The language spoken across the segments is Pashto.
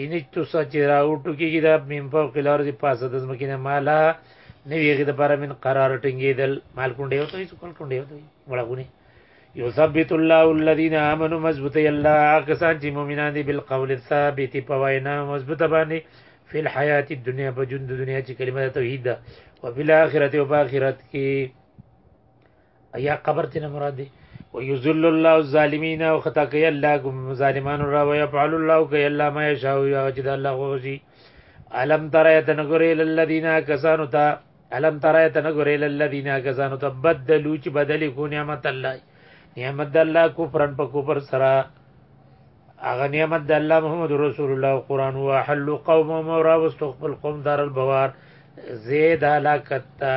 ان تو سچې را وټو کېږي دا مم په کلار دی پاسه د زمکې نه مالا نه ویږي د پر من قرار ټینګېدل مال کونډې وته یې کول کونډې وته وړاونه یو ثبت الله الذين امنوا مضبوط الله کسان چې مؤمنان دي بالقول الثابت په وینا مضبوط باندې فی الحیات الدنیا په ژوند دنیا چې کلمه توحید ده او فی الاخرته او په اخرت کې ایا قبر تینا مراد دی ويذل الله الظالمين او خطا کوي الله ظالمانو را ويفعل الله کوي الله ما يشاء او چې الله غوږي الم ترى تنغر الى الذين كسانوا تا الم ترى تنغر الى الذين كسانوا تبدلوا چې بدلی کو نعمت الله نعمت الله کو پرن په کو پر سرا اغه نعمت د الله محمد رسول الله قران او حل قوم او را واستغفر قوم دار البوار زید علاکتا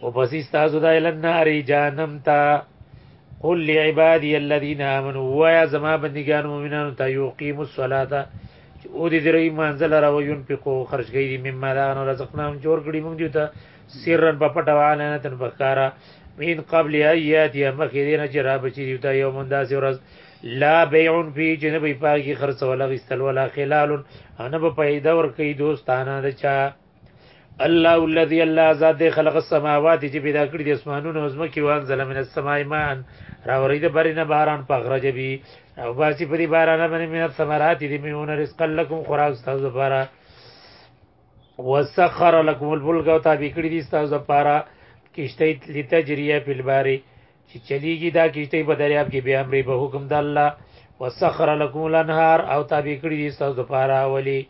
او پس استاسو دا الان ناری جانم تا قل لعبادی الذین آمنوا ویا زما بندگان مومنانو تا یقیم الصلاة چې او دې درې منزل را ویون په کو خرج گئی دي مما دا نو رزقنا هم جوړ کړی موږ دیوتا سرن په پټه وانه تن بخارا من قبل ایات یا مخې دې نه چې را بچی دیوتا یوم انداز ورځ لا بیعون فی جنب پاکی خرڅ ولا غستل ولا خلال انا په پیدا ور کوي دوستانه دچا الله الذي الله ذات دی خلق السماوات چې پیدا کړی د اسمانونو او زمکه او انزل من السماء ماء راوري د برینه باران په غرج بي او باسي په دې باران باندې من الثمرات دې میونه رزق لكم خوراک تاسو لپاره وسخر لكم الفلك او تابع کړی دي تاسو لپاره کشته لتجريه په الباري چې چلیږي دا کشته په دریاب کې به امر به حکم د الله وسخر لكم الانهار او تابع کړی دي تاسو لپاره ولي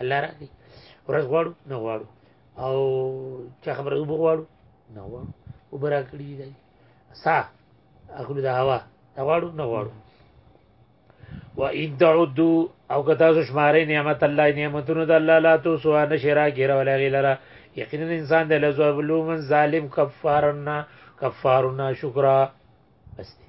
الله را دي ورځ غواړو نه غواړو او چا خبره وب غواړو نه غواړو وبرا کړی دی سا اخلو د هوا نه غواړو نه غواړو و ان تعدو او که تاسو شمارې نعمت الله نعمتونو د الله لا تو سو نه شرا ګره ولا غیلرا یقینا انسان د لزوبلوم ظالم کفارنا کفارنا شکرا بس دی